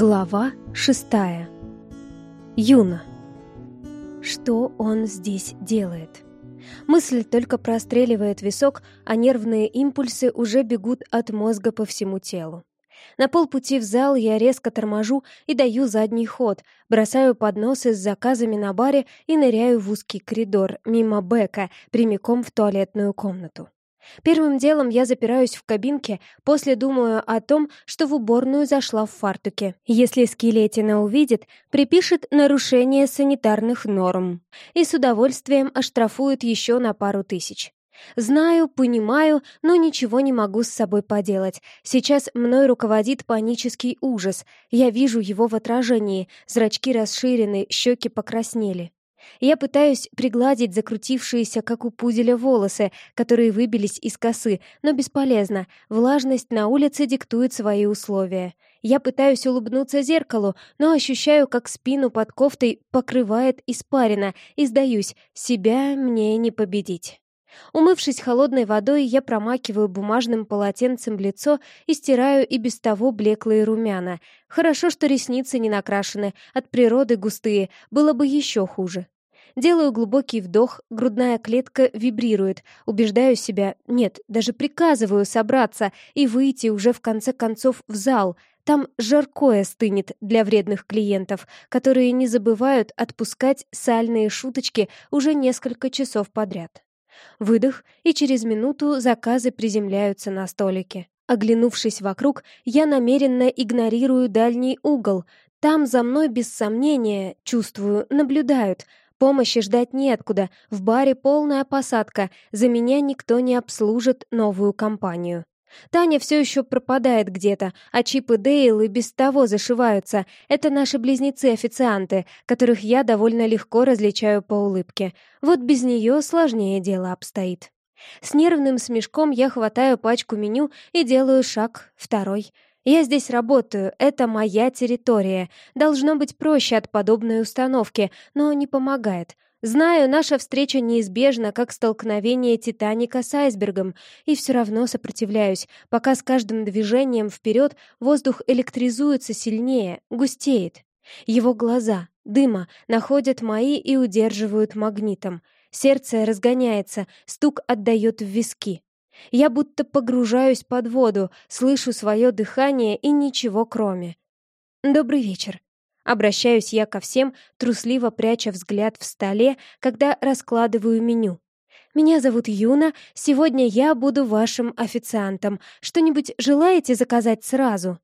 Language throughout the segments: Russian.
Глава шестая. Юна. Что он здесь делает? Мысль только простреливает висок, а нервные импульсы уже бегут от мозга по всему телу. На полпути в зал я резко торможу и даю задний ход, бросаю подносы с заказами на баре и ныряю в узкий коридор мимо Бека прямиком в туалетную комнату. Первым делом я запираюсь в кабинке, после думаю о том, что в уборную зашла в фартуке. Если скелетина увидит, припишет нарушение санитарных норм и с удовольствием оштрафует еще на пару тысяч. Знаю, понимаю, но ничего не могу с собой поделать. Сейчас мной руководит панический ужас. Я вижу его в отражении, зрачки расширены, щеки покраснели. Я пытаюсь пригладить закрутившиеся, как у пуделя, волосы, которые выбились из косы, но бесполезно. Влажность на улице диктует свои условия. Я пытаюсь улыбнуться зеркалу, но ощущаю, как спину под кофтой покрывает испарина, и сдаюсь, себя мне не победить. Умывшись холодной водой, я промакиваю бумажным полотенцем лицо и стираю и без того блеклые румяна. Хорошо, что ресницы не накрашены, от природы густые, было бы еще хуже. Делаю глубокий вдох, грудная клетка вибрирует, убеждаю себя, нет, даже приказываю собраться и выйти уже в конце концов в зал. Там жаркое стынет для вредных клиентов, которые не забывают отпускать сальные шуточки уже несколько часов подряд. Выдох, и через минуту заказы приземляются на столике. Оглянувшись вокруг, я намеренно игнорирую дальний угол. Там за мной без сомнения, чувствую, наблюдают. Помощи ждать неоткуда, в баре полная посадка, за меня никто не обслужит новую компанию. Таня все еще пропадает где-то, а Чип и Дейл и без того зашиваются. Это наши близнецы-официанты, которых я довольно легко различаю по улыбке. Вот без нее сложнее дело обстоит. С нервным смешком я хватаю пачку меню и делаю шаг, второй. Я здесь работаю, это моя территория. Должно быть проще от подобной установки, но не помогает. Знаю, наша встреча неизбежна, как столкновение Титаника с айсбергом, и все равно сопротивляюсь, пока с каждым движением вперед воздух электризуется сильнее, густеет. Его глаза, дыма, находят мои и удерживают магнитом. Сердце разгоняется, стук отдает в виски. Я будто погружаюсь под воду, слышу свое дыхание и ничего кроме. «Добрый вечер», Обращаюсь я ко всем, трусливо пряча взгляд в столе, когда раскладываю меню. «Меня зовут Юна, сегодня я буду вашим официантом. Что-нибудь желаете заказать сразу?»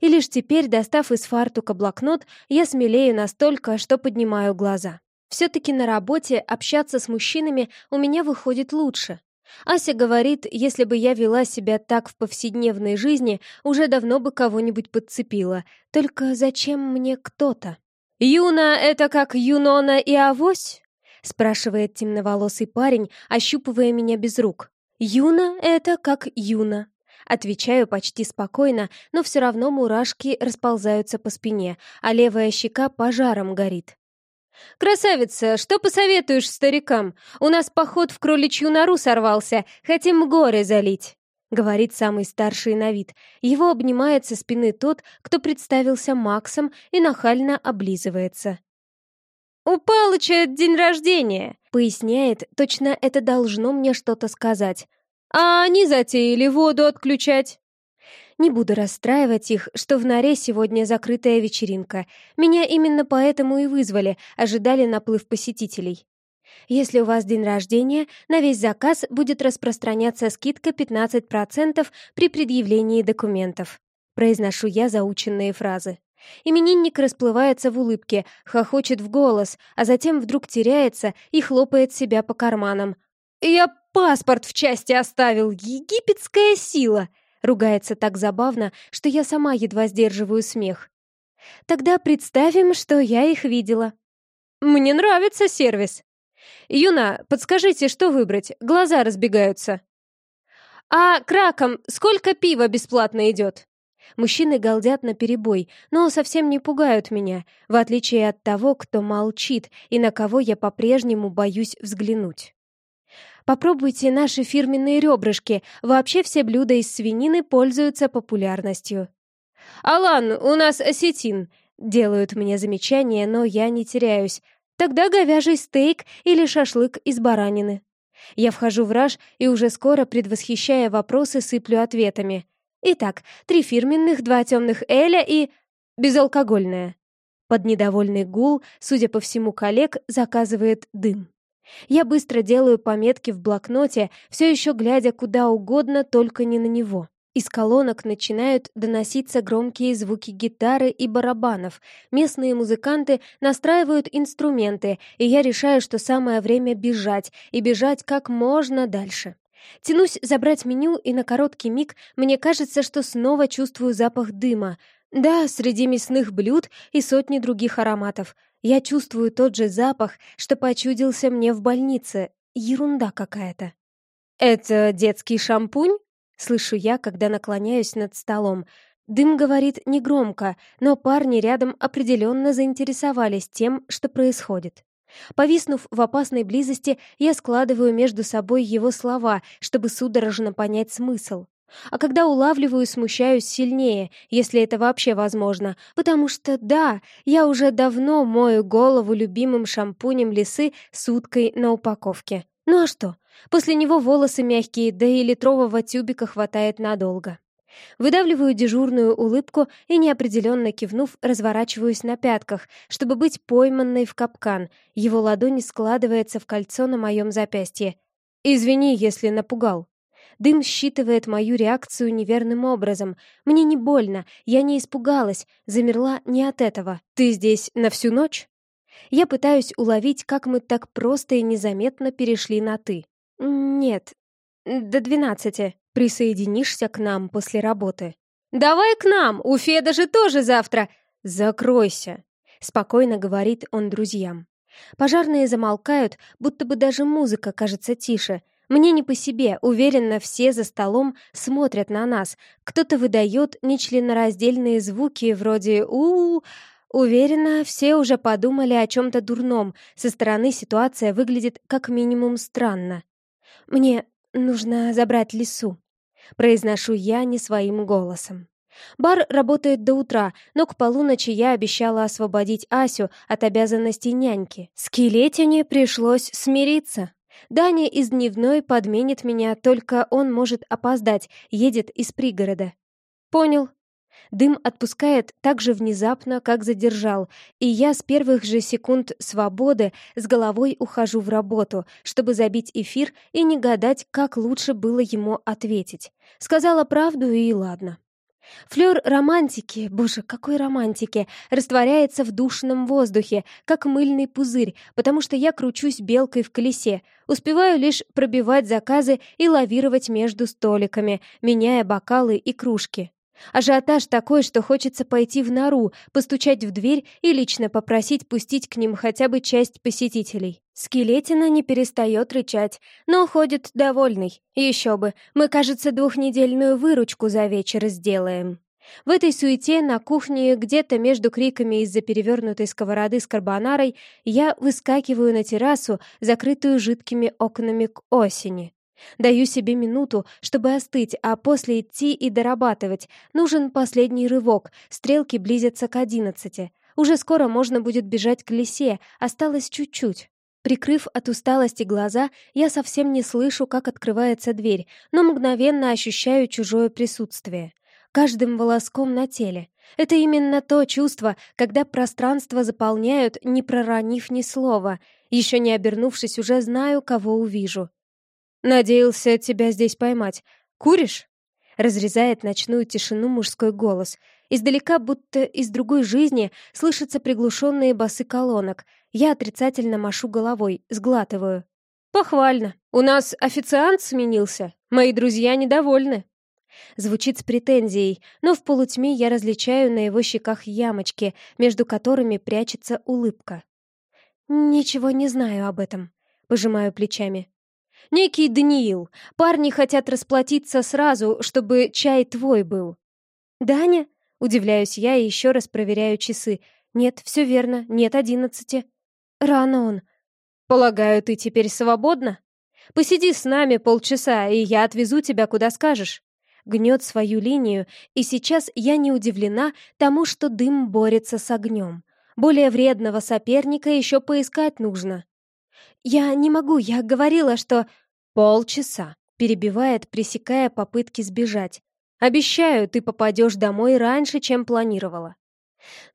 И лишь теперь, достав из фартука блокнот, я смелею настолько, что поднимаю глаза. Все-таки на работе общаться с мужчинами у меня выходит лучше. Ася говорит, если бы я вела себя так в повседневной жизни, уже давно бы кого-нибудь подцепила. Только зачем мне кто-то? «Юна — это как Юнона и Авось?» — спрашивает темноволосый парень, ощупывая меня без рук. «Юна — это как Юна». Отвечаю почти спокойно, но все равно мурашки расползаются по спине, а левая щека пожаром горит. «Красавица, что посоветуешь старикам? У нас поход в кроличью нору сорвался, хотим горы залить», — говорит самый старший на вид. Его обнимает со спины тот, кто представился Максом и нахально облизывается. «У Палыча день рождения», — поясняет, точно это должно мне что-то сказать. «А они затеяли воду отключать». Не буду расстраивать их, что в норе сегодня закрытая вечеринка. Меня именно поэтому и вызвали, ожидали наплыв посетителей. Если у вас день рождения, на весь заказ будет распространяться скидка 15% при предъявлении документов. Произношу я заученные фразы. Именинник расплывается в улыбке, хохочет в голос, а затем вдруг теряется и хлопает себя по карманам. «Я паспорт в части оставил! Египетская сила!» Ругается так забавно, что я сама едва сдерживаю смех. Тогда представим, что я их видела. Мне нравится сервис. Юна, подскажите, что выбрать? Глаза разбегаются. А краком сколько пива бесплатно идет? Мужчины галдят на перебой, но совсем не пугают меня, в отличие от того, кто молчит и на кого я по-прежнему боюсь взглянуть. Попробуйте наши фирменные ребрышки. Вообще все блюда из свинины пользуются популярностью. «Алан, у нас осетин!» Делают мне замечание, но я не теряюсь. Тогда говяжий стейк или шашлык из баранины. Я вхожу в раж и уже скоро, предвосхищая вопросы, сыплю ответами. Итак, три фирменных, два темных эля и... безалкогольное. Под недовольный гул, судя по всему, коллег заказывает дым. Я быстро делаю пометки в блокноте, все еще глядя куда угодно, только не на него. Из колонок начинают доноситься громкие звуки гитары и барабанов. Местные музыканты настраивают инструменты, и я решаю, что самое время бежать, и бежать как можно дальше. Тянусь забрать меню, и на короткий миг мне кажется, что снова чувствую запах дыма. Да, среди мясных блюд и сотни других ароматов. Я чувствую тот же запах, что почудился мне в больнице. Ерунда какая-то. «Это детский шампунь?» Слышу я, когда наклоняюсь над столом. Дым говорит негромко, но парни рядом определенно заинтересовались тем, что происходит. Повиснув в опасной близости, я складываю между собой его слова, чтобы судорожно понять смысл. А когда улавливаю, смущаюсь сильнее, если это вообще возможно, потому что, да, я уже давно мою голову любимым шампунем лисы с уткой на упаковке. Ну а что? После него волосы мягкие, да и литрового тюбика хватает надолго. Выдавливаю дежурную улыбку и, неопределенно кивнув, разворачиваюсь на пятках, чтобы быть пойманной в капкан. Его ладонь складывается в кольцо на моем запястье. «Извини, если напугал». Дым считывает мою реакцию неверным образом. Мне не больно, я не испугалась, замерла не от этого. «Ты здесь на всю ночь?» Я пытаюсь уловить, как мы так просто и незаметно перешли на «ты». «Нет, до двенадцати. Присоединишься к нам после работы». «Давай к нам, у Феда же тоже завтра!» «Закройся!» — спокойно говорит он друзьям. Пожарные замолкают, будто бы даже музыка кажется тише. Мне не по себе, уверенно, все за столом смотрят на нас. Кто-то выдает нечленораздельные звуки вроде у, -у, -у Уверена, все уже подумали о чем-то дурном. Со стороны ситуация выглядит как минимум странно. «Мне нужно забрать лису», — произношу я не своим голосом. Бар работает до утра, но к полуночи я обещала освободить Асю от обязанностей няньки. Скелетине пришлось смириться. Даня из дневной подменит меня, только он может опоздать, едет из пригорода. «Понял», Дым отпускает так же внезапно, как задержал, и я с первых же секунд свободы с головой ухожу в работу, чтобы забить эфир и не гадать, как лучше было ему ответить. Сказала правду и ладно. Флёр романтики, боже, какой романтики, растворяется в душном воздухе, как мыльный пузырь, потому что я кручусь белкой в колесе, успеваю лишь пробивать заказы и лавировать между столиками, меняя бокалы и кружки. Ажиотаж такой, что хочется пойти в нору, постучать в дверь и лично попросить пустить к ним хотя бы часть посетителей. Скелетина не перестает рычать, но ходит довольный. Еще бы, мы, кажется, двухнедельную выручку за вечер сделаем. В этой суете на кухне, где-то между криками из-за перевернутой сковороды с карбонарой, я выскакиваю на террасу, закрытую жидкими окнами к осени. Даю себе минуту, чтобы остыть, а после идти и дорабатывать. Нужен последний рывок, стрелки близятся к одиннадцати. Уже скоро можно будет бежать к лесе, осталось чуть-чуть. Прикрыв от усталости глаза, я совсем не слышу, как открывается дверь, но мгновенно ощущаю чужое присутствие. Каждым волоском на теле. Это именно то чувство, когда пространство заполняют, не проронив ни слова. Еще не обернувшись, уже знаю, кого увижу. «Надеялся тебя здесь поймать. Куришь?» Разрезает ночную тишину мужской голос. Издалека, будто из другой жизни, слышатся приглушенные басы колонок. Я отрицательно машу головой, сглатываю. «Похвально. У нас официант сменился. Мои друзья недовольны». Звучит с претензией, но в полутьме я различаю на его щеках ямочки, между которыми прячется улыбка. «Ничего не знаю об этом», — пожимаю плечами. Некий Даниил. Парни хотят расплатиться сразу, чтобы чай твой был». «Даня?» — удивляюсь я и еще раз проверяю часы. «Нет, все верно, нет одиннадцати». «Рано он». «Полагаю, ты теперь свободна? Посиди с нами полчаса, и я отвезу тебя куда скажешь». гнет свою линию, и сейчас я не удивлена тому, что дым борется с огнем. Более вредного соперника еще поискать нужно. «Я не могу, я говорила, что...» «Полчаса», — перебивает, пресекая попытки сбежать. «Обещаю, ты попадешь домой раньше, чем планировала».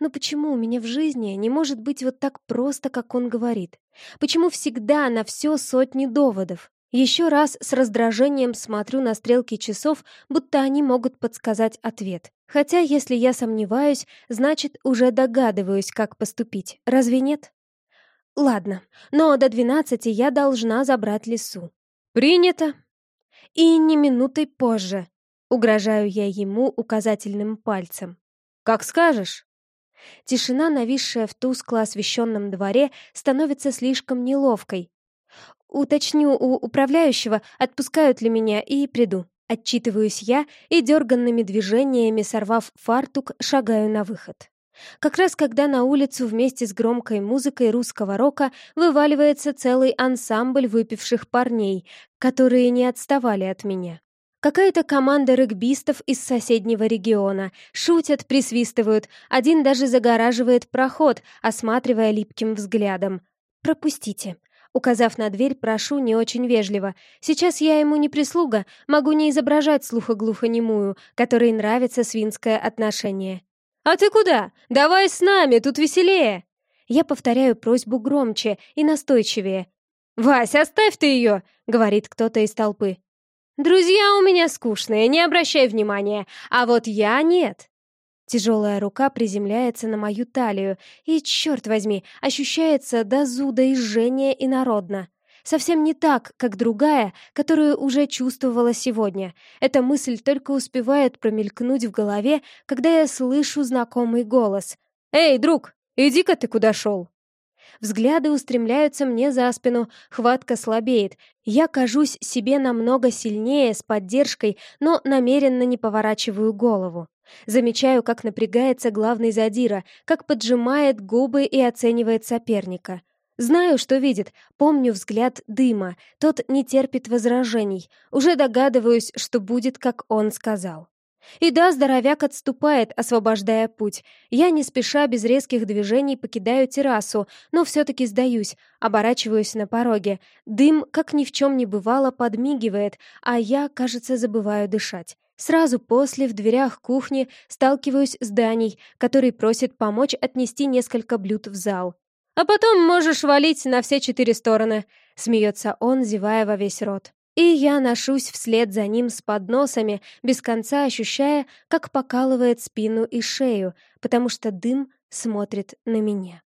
Но почему у меня в жизни не может быть вот так просто, как он говорит? Почему всегда на все сотни доводов? Еще раз с раздражением смотрю на стрелки часов, будто они могут подсказать ответ. Хотя, если я сомневаюсь, значит, уже догадываюсь, как поступить. Разве нет? Ладно, но до двенадцати я должна забрать лесу. Принято. И не минутой позже. Угрожаю я ему указательным пальцем. Как скажешь. Тишина, нависшая в тускло освещенном дворе, становится слишком неловкой. Уточню у управляющего, отпускают ли меня, и приду. Отчитываюсь я и дерганными движениями, сорвав фартук, шагаю на выход. Как раз когда на улицу вместе с громкой музыкой русского рока вываливается целый ансамбль выпивших парней, которые не отставали от меня. Какая-то команда регбистов из соседнего региона. Шутят, присвистывают. Один даже загораживает проход, осматривая липким взглядом. «Пропустите». Указав на дверь, прошу не очень вежливо. Сейчас я ему не прислуга, могу не изображать слухоглухонемую, которой нравится свинское отношение. «А ты куда? Давай с нами, тут веселее!» Я повторяю просьбу громче и настойчивее. «Вась, оставь ты ее!» — говорит кто-то из толпы. «Друзья у меня скучные, не обращай внимания, а вот я нет». Тяжелая рука приземляется на мою талию, и, черт возьми, ощущается до зуда и жжения инородно. Совсем не так, как другая, которую уже чувствовала сегодня. Эта мысль только успевает промелькнуть в голове, когда я слышу знакомый голос. «Эй, друг, иди-ка ты куда шел!» Взгляды устремляются мне за спину, хватка слабеет. Я кажусь себе намного сильнее, с поддержкой, но намеренно не поворачиваю голову. Замечаю, как напрягается главный задира, как поджимает губы и оценивает соперника. Знаю, что видит, помню взгляд дыма, тот не терпит возражений, уже догадываюсь, что будет, как он сказал. И да, здоровяк отступает, освобождая путь. Я не спеша, без резких движений покидаю террасу, но все-таки сдаюсь, оборачиваюсь на пороге. Дым, как ни в чем не бывало, подмигивает, а я, кажется, забываю дышать. Сразу после в дверях кухни сталкиваюсь с Даней, который просит помочь отнести несколько блюд в зал. «А потом можешь валить на все четыре стороны», — смеется он, зевая во весь рот. И я ношусь вслед за ним с подносами, без конца ощущая, как покалывает спину и шею, потому что дым смотрит на меня.